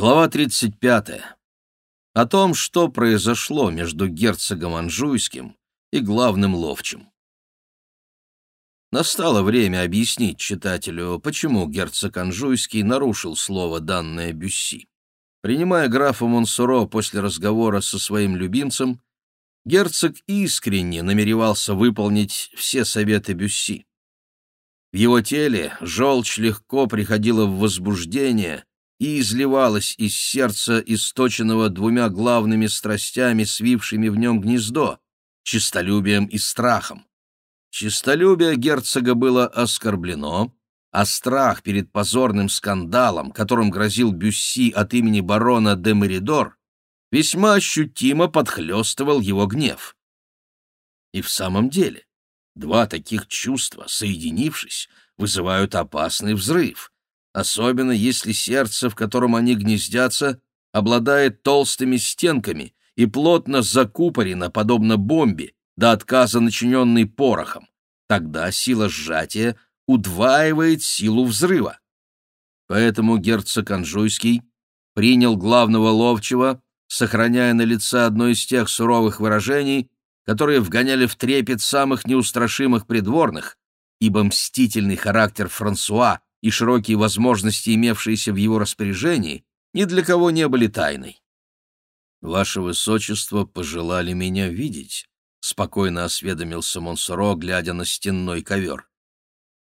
Глава 35. О том, что произошло между герцогом Анжуйским и главным ловчим. Настало время объяснить читателю, почему герцог Анжуйский нарушил слово, данное Бюсси. Принимая графа Монсоро после разговора со своим любимцем, герцог искренне намеревался выполнить все советы Бюсси. В его теле желчь легко приходила в возбуждение и изливалась из сердца, источенного двумя главными страстями, свившими в нем гнездо — честолюбием и страхом. Чистолюбие герцога было оскорблено, а страх перед позорным скандалом, которым грозил Бюсси от имени барона де Меридор, весьма ощутимо подхлестывал его гнев. И в самом деле, два таких чувства, соединившись, вызывают опасный взрыв, особенно если сердце, в котором они гнездятся, обладает толстыми стенками и плотно закупорено, подобно бомбе, до отказа начиненный порохом. Тогда сила сжатия удваивает силу взрыва. Поэтому герцог Анжуйский принял главного ловчего, сохраняя на лице одно из тех суровых выражений, которые вгоняли в трепет самых неустрашимых придворных, ибо мстительный характер Франсуа и широкие возможности, имевшиеся в его распоряжении, ни для кого не были тайной. «Ваше Высочество пожелали меня видеть», — спокойно осведомился Монсоро, глядя на стенной ковер.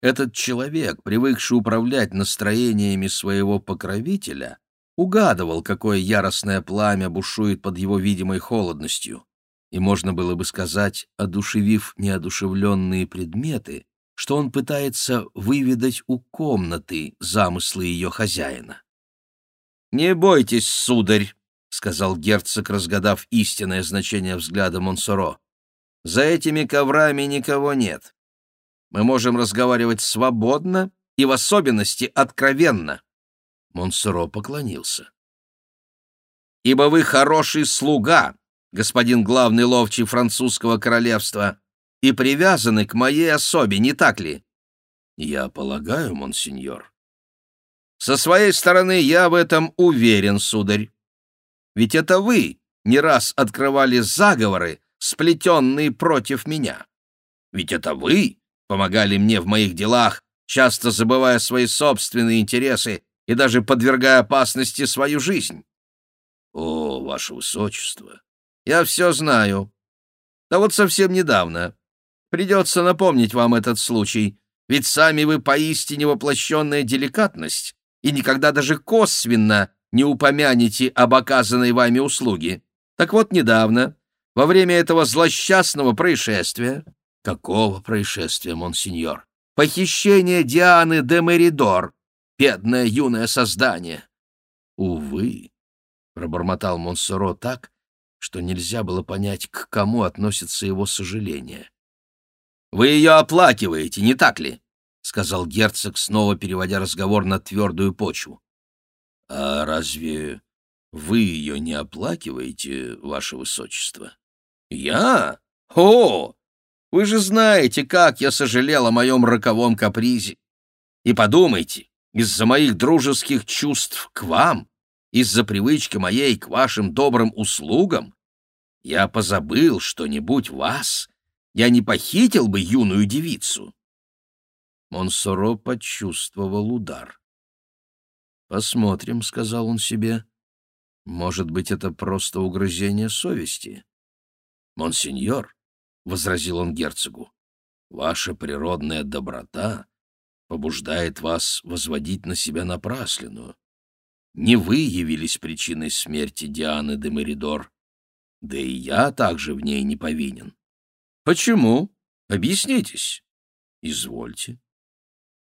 Этот человек, привыкший управлять настроениями своего покровителя, угадывал, какое яростное пламя бушует под его видимой холодностью, и можно было бы сказать, одушевив неодушевленные предметы, что он пытается выведать у комнаты замыслы ее хозяина. «Не бойтесь, сударь», — сказал герцог, разгадав истинное значение взгляда Монсоро. За этими коврами никого нет. Мы можем разговаривать свободно и в особенности откровенно. Монсоро поклонился. «Ибо вы хороший слуга, господин главный ловчий французского королевства, и привязаны к моей особе, не так ли?» «Я полагаю, монсеньор». «Со своей стороны я в этом уверен, сударь. Ведь это вы не раз открывали заговоры, сплетенные против меня. Ведь это вы помогали мне в моих делах, часто забывая свои собственные интересы и даже подвергая опасности свою жизнь. О, ваше высочество, я все знаю. Да вот совсем недавно. Придется напомнить вам этот случай, ведь сами вы поистине воплощенная деликатность и никогда даже косвенно не упомянете об оказанной вами услуге. Так вот, недавно во время этого злосчастного происшествия... Какого происшествия, монсеньор? Похищение Дианы де Меридор, бедное юное создание. Увы, пробормотал Монсоро так, что нельзя было понять, к кому относится его сожаление. «Вы ее оплакиваете, не так ли?» — сказал герцог, снова переводя разговор на твердую почву. «А разве вы ее не оплакиваете, ваше высочество?» «Я? О! Вы же знаете, как я сожалел о моем роковом капризе. И подумайте, из-за моих дружеских чувств к вам, из-за привычки моей к вашим добрым услугам, я позабыл, что не будь вас, я не похитил бы юную девицу». Монсоро почувствовал удар. «Посмотрим», — сказал он себе. «Может быть, это просто угрызение совести?» «Монсеньор», — возразил он герцогу, — «ваша природная доброта побуждает вас возводить на себя напраслину. Не вы явились причиной смерти Дианы де Меридор, да и я также в ней не повинен. Почему? Объяснитесь. Извольте.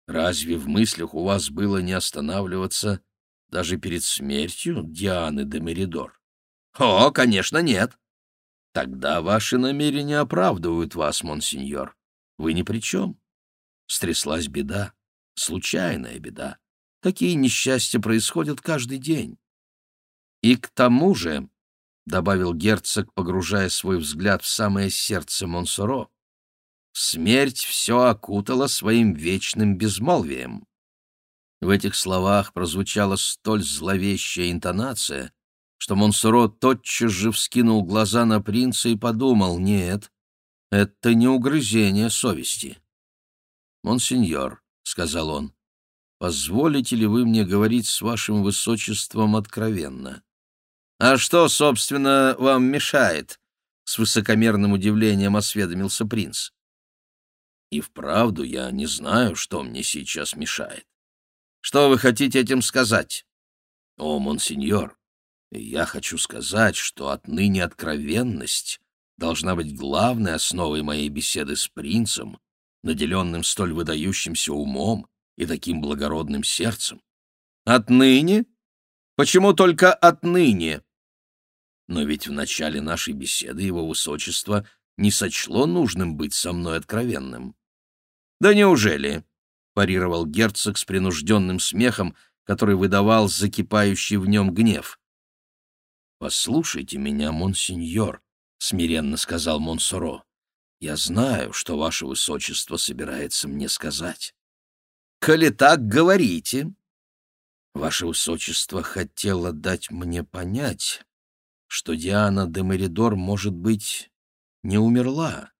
Разве в мыслях у вас было не останавливаться даже перед смертью Дианы де Меридор? О, конечно, нет. Тогда ваши намерения оправдывают вас, монсеньор. Вы ни при чем. Стряслась беда, случайная беда. Такие несчастья происходят каждый день. И к тому же, — добавил герцог, погружая свой взгляд в самое сердце Монсоро, — смерть все окутала своим вечным безмолвием. В этих словах прозвучала столь зловещая интонация, что Монсоро тотчас же вскинул глаза на принца и подумал, нет, это не угрызение совести. «Монсеньор», — сказал он, — «позволите ли вы мне говорить с вашим высочеством откровенно?» «А что, собственно, вам мешает?» — с высокомерным удивлением осведомился принц. «И вправду я не знаю, что мне сейчас мешает. Что вы хотите этим сказать? О, монсеньор, я хочу сказать, что отныне откровенность должна быть главной основой моей беседы с принцем, наделенным столь выдающимся умом и таким благородным сердцем. Отныне? Почему только отныне? Но ведь в начале нашей беседы его высочество не сочло нужным быть со мной откровенным. Да неужели? парировал герцог с принужденным смехом, который выдавал закипающий в нем гнев. «Послушайте меня, монсеньор», — смиренно сказал Монсоро. «Я знаю, что ваше высочество собирается мне сказать». «Коли так, говорите». «Ваше высочество хотело дать мне понять, что Диана де Меридор, может быть, не умерла,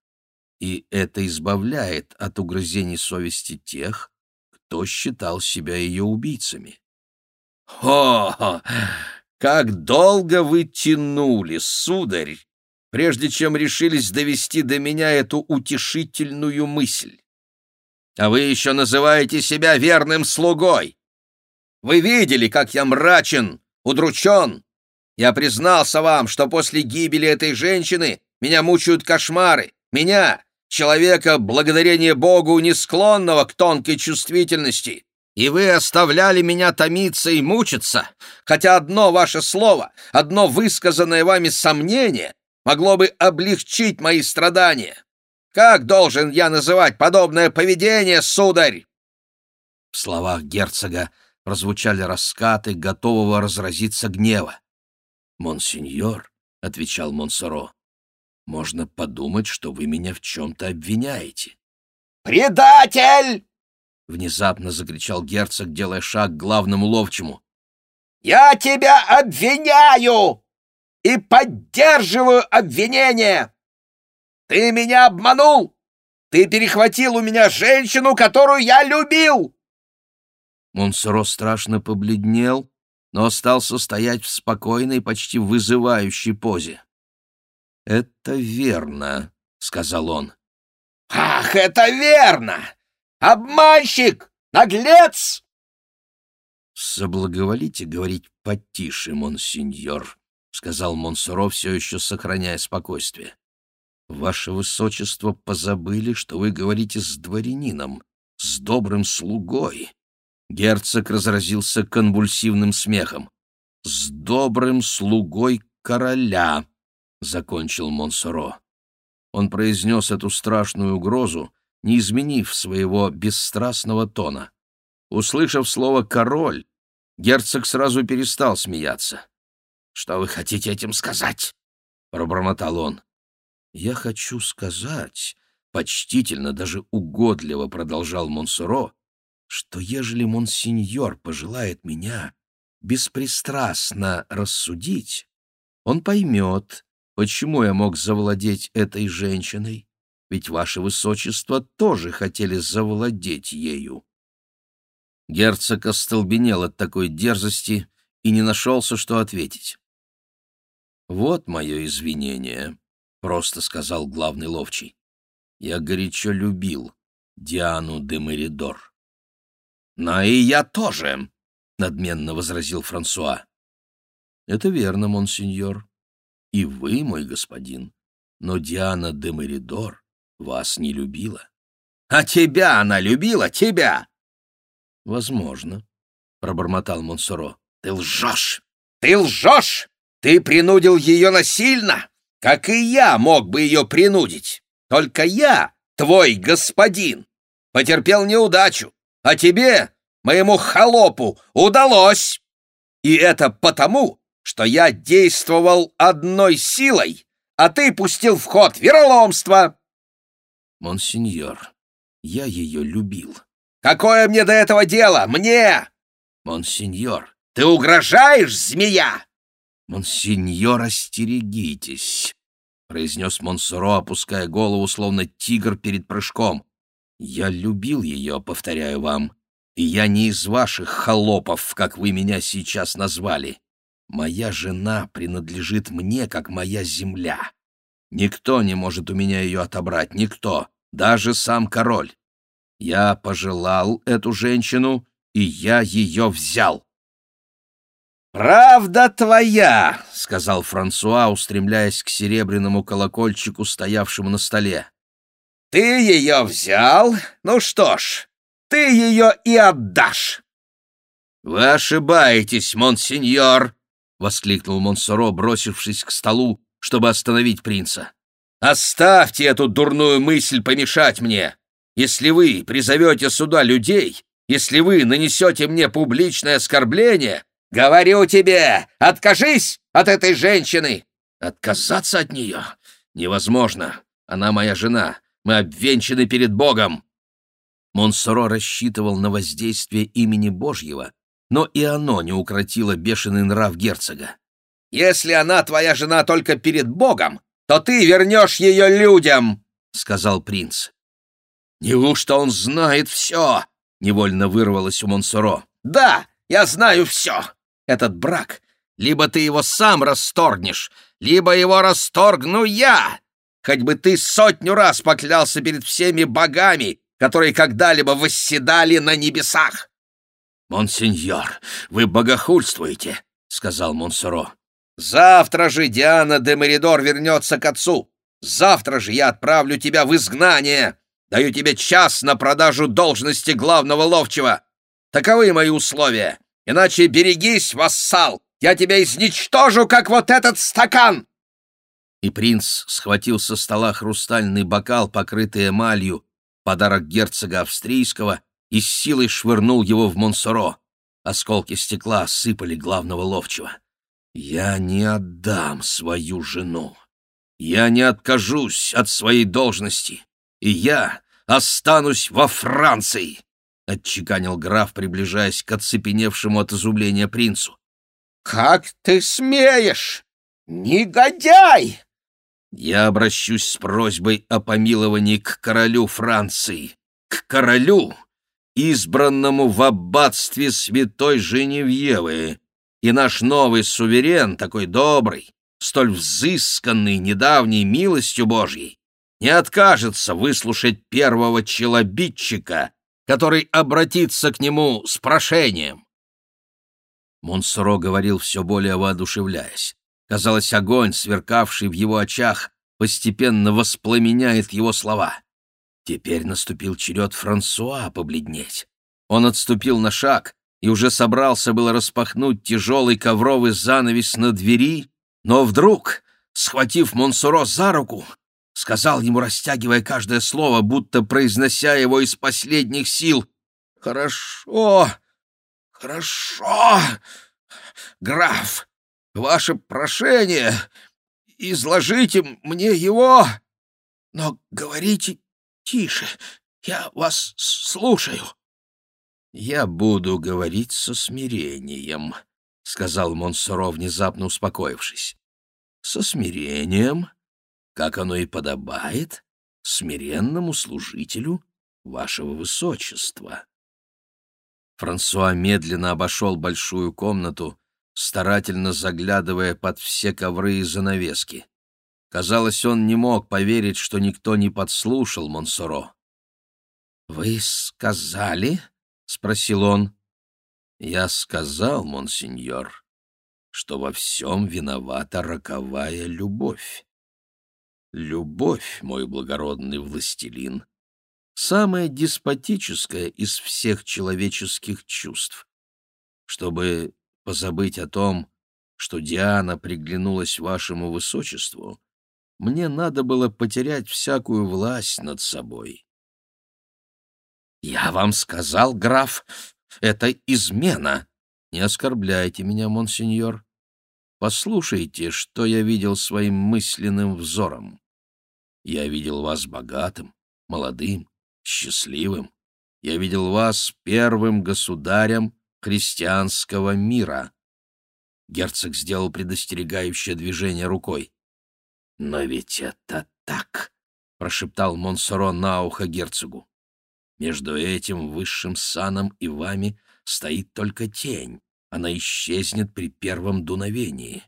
и это избавляет от угрызений совести тех, кто считал себя ее убийцами. «О, как долго вы тянули, сударь, прежде чем решились довести до меня эту утешительную мысль! А вы еще называете себя верным слугой! Вы видели, как я мрачен, удручен! Я признался вам, что после гибели этой женщины меня мучают кошмары, меня, человека, благодарение Богу, не склонного к тонкой чувствительности. И вы оставляли меня томиться и мучиться, хотя одно ваше слово, одно высказанное вами сомнение могло бы облегчить мои страдания. Как должен я называть подобное поведение, сударь?» В словах герцога прозвучали раскаты, готового разразиться гнева. «Монсеньор», — отвечал Монсоро, можно подумать, что вы меня в чем-то обвиняете. «Предатель!» — внезапно закричал герцог, делая шаг к главному ловчему. «Я тебя обвиняю и поддерживаю обвинение! Ты меня обманул! Ты перехватил у меня женщину, которую я любил!» Монсоро страшно побледнел, но остался стоять в спокойной, почти вызывающей позе. «Это верно», — сказал он. «Ах, это верно! Обманщик! Наглец!» «Соблаговолите говорить потише, монсеньор», — сказал Монсоро, все еще сохраняя спокойствие. «Ваше высочество позабыли, что вы говорите с дворянином, с добрым слугой». Герцог разразился конвульсивным смехом. «С добрым слугой короля», — закончил Монсоро. Он произнес эту страшную угрозу, не изменив своего бесстрастного тона. Услышав слово «король», герцог сразу перестал смеяться. «Что вы хотите этим сказать?» — пробормотал он. «Я хочу сказать...» — почтительно, даже угодливо продолжал Монсоро, что ежели монсеньор пожелает меня беспристрастно рассудить, он поймет, Почему я мог завладеть этой женщиной? Ведь ваше высочество тоже хотели завладеть ею. Герцог остолбенел от такой дерзости и не нашелся, что ответить. «Вот мое извинение», — просто сказал главный ловчий. «Я горячо любил Диану де Меридор». «Но и я тоже», — надменно возразил Франсуа. «Это верно, монсеньор и вы, мой господин, но Диана де Меридор вас не любила. А тебя она любила, тебя! Возможно, пробормотал Монсоро. Ты лжешь! Ты лжешь! Ты принудил ее насильно, как и я мог бы ее принудить. Только я, твой господин, потерпел неудачу, а тебе, моему холопу, удалось. И это потому, что я действовал одной силой, а ты пустил в ход вероломство. Монсеньор, я ее любил. Какое мне до этого дело? Мне! Монсеньор, ты угрожаешь, змея? Монсеньор, остерегитесь, произнес Монсоро, опуская голову, словно тигр перед прыжком. Я любил ее, повторяю вам, и я не из ваших холопов, как вы меня сейчас назвали. Моя жена принадлежит мне, как моя земля. Никто не может у меня ее отобрать, никто, даже сам король. Я пожелал эту женщину, и я ее взял. «Правда твоя!» — сказал Франсуа, устремляясь к серебряному колокольчику, стоявшему на столе. «Ты ее взял? Ну что ж, ты ее и отдашь!» «Вы ошибаетесь, монсеньор!» — воскликнул Монсоро, бросившись к столу, чтобы остановить принца. «Оставьте эту дурную мысль помешать мне! Если вы призовете сюда людей, если вы нанесете мне публичное оскорбление, говорю тебе, откажись от этой женщины!» «Отказаться от нее? Невозможно! Она моя жена, мы обвенчаны перед Богом!» Монсоро рассчитывал на воздействие имени Божьего, но и оно не укротило бешеный нрав герцога. «Если она твоя жена только перед Богом, то ты вернешь ее людям!» — сказал принц. «Неужто он знает все?» — невольно вырвалось у Монсоро. «Да, я знаю все. Этот брак, либо ты его сам расторгнешь, либо его расторгну я. Хоть бы ты сотню раз поклялся перед всеми богами, которые когда-либо восседали на небесах. «Монсеньор, вы богохульствуете», — сказал Монсоро. «Завтра же Диана де Меридор вернется к отцу. Завтра же я отправлю тебя в изгнание. Даю тебе час на продажу должности главного ловчего. Таковы мои условия. Иначе берегись, вассал, я тебя изничтожу, как вот этот стакан!» И принц схватил со стола хрустальный бокал, покрытый эмалью, подарок герцога австрийского, и с силой швырнул его в Монсоро. Осколки стекла осыпали главного ловчего. «Я не отдам свою жену. Я не откажусь от своей должности. И я останусь во Франции!» — отчеканил граф, приближаясь к оцепеневшему от изумления принцу. «Как ты смеешь! Негодяй!» Я обращусь с просьбой о помиловании к королю Франции, к королю, избранному в аббатстве святой Женевьевы, и наш новый суверен, такой добрый, столь взысканный недавней милостью Божьей, не откажется выслушать первого челобитчика, который обратится к нему с прошением. Монсоро говорил все более воодушевляясь. Казалось, огонь, сверкавший в его очах, постепенно воспламеняет его слова. Теперь наступил черед Франсуа побледнеть. Он отступил на шаг и уже собрался было распахнуть тяжелый ковровый занавес на двери, но вдруг, схватив Монсуро за руку, сказал ему, растягивая каждое слово, будто произнося его из последних сил, «Хорошо, хорошо, граф, ваше прошение, изложите мне его, но говорите тише, я вас слушаю». «Я буду говорить со смирением», — сказал Монсоро, внезапно успокоившись. «Со смирением, как оно и подобает, смиренному служителю вашего высочества». Франсуа медленно обошел большую комнату, старательно заглядывая под все ковры и занавески. Казалось, он не мог поверить, что никто не подслушал Монсоро. «Вы сказали?» — спросил он. «Я сказал, монсеньор, что во всем виновата роковая любовь. Любовь, мой благородный властелин, самая деспотическая из всех человеческих чувств. Чтобы позабыть о том, что Диана приглянулась вашему высочеству, мне надо было потерять всякую власть над собой. «Я вам сказал, граф, это измена!» «Не оскорбляйте меня, монсеньор. Послушайте, что я видел своим мысленным взором. Я видел вас богатым, молодым, счастливым. Я видел вас первым государем, христианского мира. Герцог сделал предостерегающее движение рукой. «Но ведь это так!» — прошептал Монсоро на ухо герцогу. «Между этим высшим саном и вами стоит только тень. Она исчезнет при первом дуновении.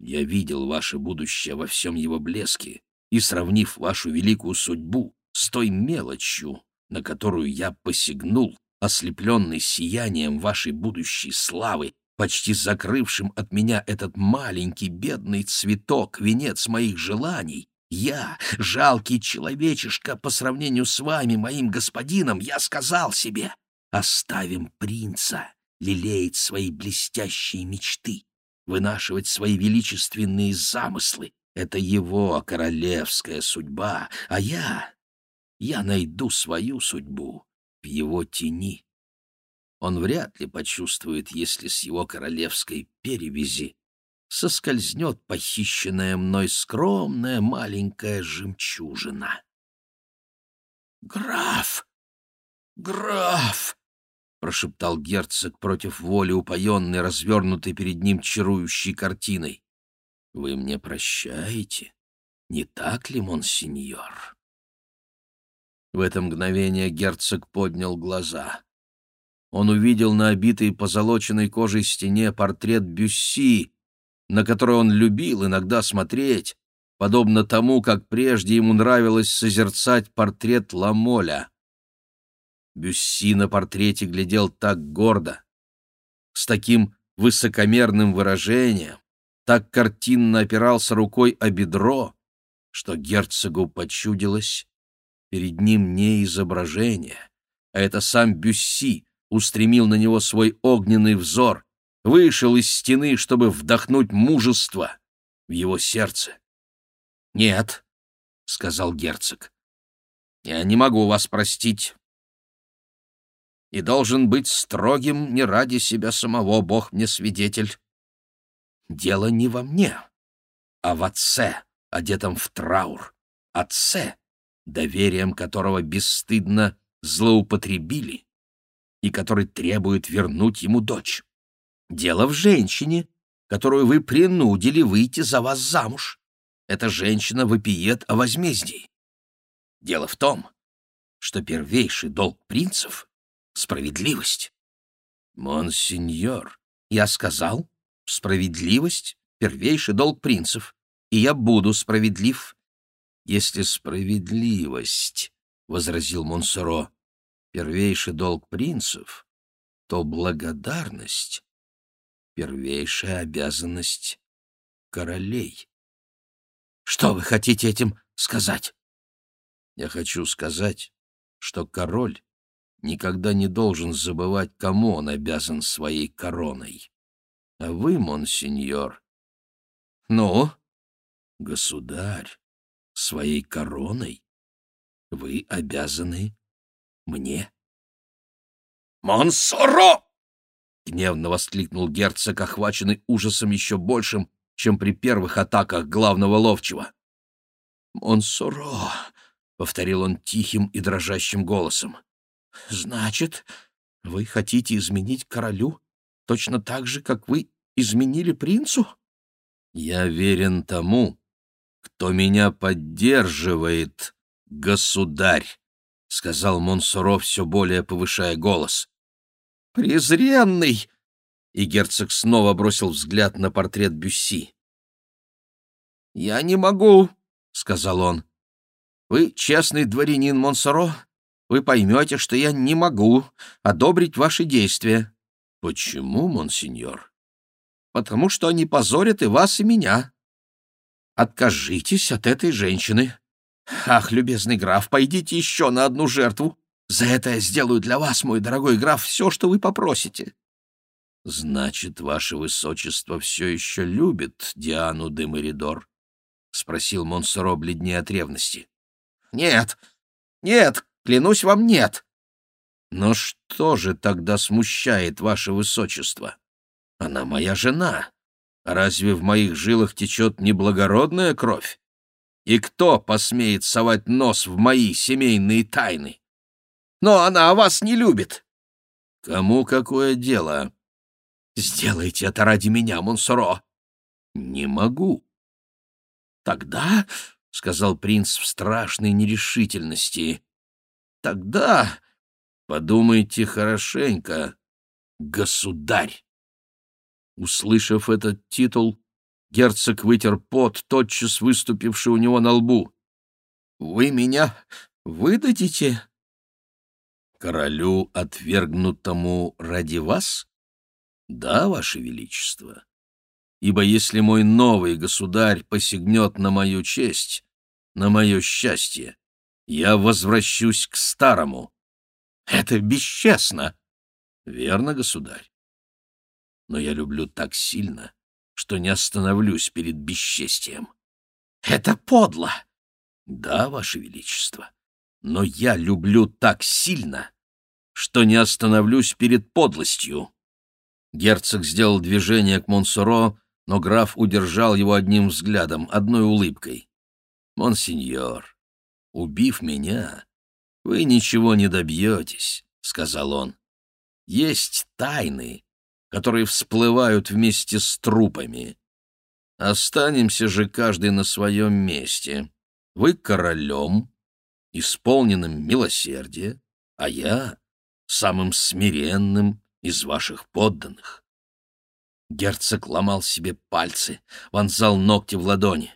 Я видел ваше будущее во всем его блеске, и, сравнив вашу великую судьбу с той мелочью, на которую я посягнул, ослепленный сиянием вашей будущей славы, почти закрывшим от меня этот маленький бедный цветок, венец моих желаний, я, жалкий человечишка, по сравнению с вами, моим господином, я сказал себе, оставим принца лелеять свои блестящие мечты, вынашивать свои величественные замыслы. Это его королевская судьба, а я... Я найду свою судьбу его тени. Он вряд ли почувствует, если с его королевской перевязи соскользнет похищенная мной скромная маленькая жемчужина. «Граф! Граф!» — прошептал герцог против воли упоенной, развернутой перед ним чарующей картиной. «Вы мне прощаете? Не так ли, монсеньор?» В это мгновение герцог поднял глаза. Он увидел на обитой позолоченной кожей стене портрет Бюсси, на который он любил иногда смотреть, подобно тому, как прежде ему нравилось созерцать портрет Ламоля. Бюсси на портрете глядел так гордо, с таким высокомерным выражением, так картинно опирался рукой о бедро, что герцогу почудилось, перед ним не изображение, а это сам Бюсси устремил на него свой огненный взор, вышел из стены, чтобы вдохнуть мужество в его сердце. «Нет», — сказал герцог, — «я не могу вас простить и должен быть строгим не ради себя самого, Бог мне свидетель. Дело не во мне, а в отце, одетом в траур, отце, доверием которого бесстыдно злоупотребили и который требует вернуть ему дочь. Дело в женщине, которую вы принудили выйти за вас замуж. Эта женщина вопиет о возмездии. Дело в том, что первейший долг принцев — справедливость. Монсеньор, я сказал, справедливость — первейший долг принцев, и я буду справедлив. Если справедливость, — возразил Монсоро, — первейший долг принцев, то благодарность первейшая обязанность королей. Что вы хотите этим сказать? Я хочу сказать, что король никогда не должен забывать, кому он обязан своей короной. А вы, монсеньор... Ну, государь, своей короной вы обязаны мне. «Монсоро!» — гневно воскликнул герцог, охваченный ужасом еще большим, чем при первых атаках главного ловчего. «Монсоро!» — повторил он тихим и дрожащим голосом. «Значит, вы хотите изменить королю точно так же, как вы изменили принцу?» «Я верен тому, кто меня поддерживает, государь», — сказал Монсоро, все более повышая голос. «Презренный!» И герцог снова бросил взгляд на портрет Бюсси. «Я не могу», — сказал он. «Вы честный дворянин Монсоро. Вы поймете, что я не могу одобрить ваши действия». «Почему, монсеньор?» «Потому что они позорят и вас, и меня. Откажитесь от этой женщины. Ах, любезный граф, пойдите еще на одну жертву. За это я сделаю для вас, мой дорогой граф, все, что вы попросите». «Значит, ваше высочество все еще любит Диану де Меридор?» — спросил Монсоро, бледнее от ревности. «Нет, нет, клянусь вам, нет». «Но что же тогда смущает ваше высочество? Она моя жена. Разве в моих жилах течет неблагородная кровь? И кто посмеет совать нос в мои семейные тайны?» но она вас не любит». «Кому какое дело?» Сделайте это ради меня, Монсоро!» «Не могу». «Тогда...» — сказал принц в страшной нерешительности. «Тогда подумайте хорошенько, государь». Услышав этот титул, герцог вытер пот, тотчас выступивший у него на лбу. «Вы меня выдадите?» «Королю, отвергнутому ради вас?» «Да, ваше величество. Ибо если мой новый государь посягнет на мою честь, на мое счастье, я возвращусь к старому». «Это бесчестно!» «Верно, государь но я люблю так сильно, что не остановлюсь перед бесчестием. Это подло. Да, Ваше Величество, но я люблю так сильно, что не остановлюсь перед подлостью. Герцог сделал движение к Монсоро, но граф удержал его одним взглядом, одной улыбкой. «Монсеньор, убив меня, вы ничего не добьетесь», — сказал он. «Есть тайны, которые всплывают вместе с трупами. Останемся же каждый на своем месте. Вы королем, исполненным милосердия, а я самым смиренным из ваших подданных. Герцог ломал себе пальцы, вонзал ногти в ладони.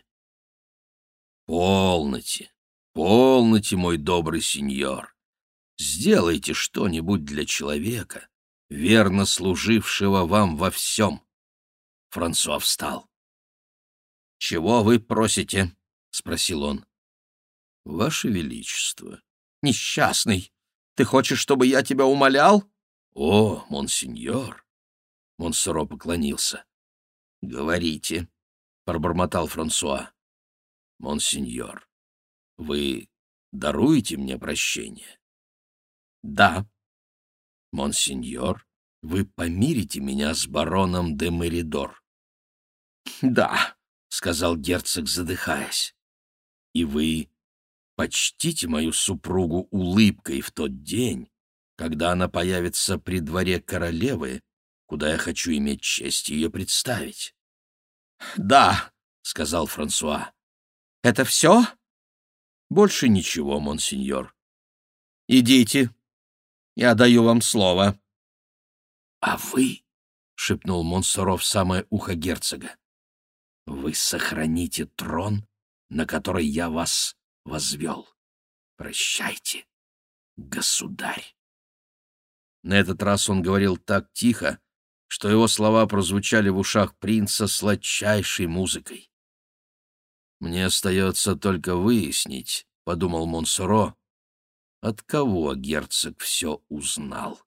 «Полноте, полноте, мой добрый сеньор. Сделайте что-нибудь для человека, верно служившего вам во всем. Франсуа встал. «Чего вы просите?» — спросил он. «Ваше Величество». «Несчастный! Ты хочешь, чтобы я тебя умолял?» «О, монсеньор!» Монсоро поклонился. «Говорите», — пробормотал Франсуа. «Монсеньор, вы даруете мне прощение?» «Да», «Монсеньор, вы помирите меня с бароном де Меридор?» «Да», — сказал герцог, задыхаясь. «И вы почтите мою супругу улыбкой в тот день, когда она появится при дворе королевы, куда я хочу иметь честь ее представить». «Да», — сказал Франсуа. «Это все?» «Больше ничего, монсеньор». «Идите», я даю вам слово». «А вы?» — шепнул Монсоро в самое ухо герцога. «Вы сохраните трон, на который я вас возвел. Прощайте, государь». На этот раз он говорил так тихо, что его слова прозвучали в ушах принца сладчайшей музыкой. «Мне остается только выяснить», — подумал Монсоро, от кого герцог все узнал.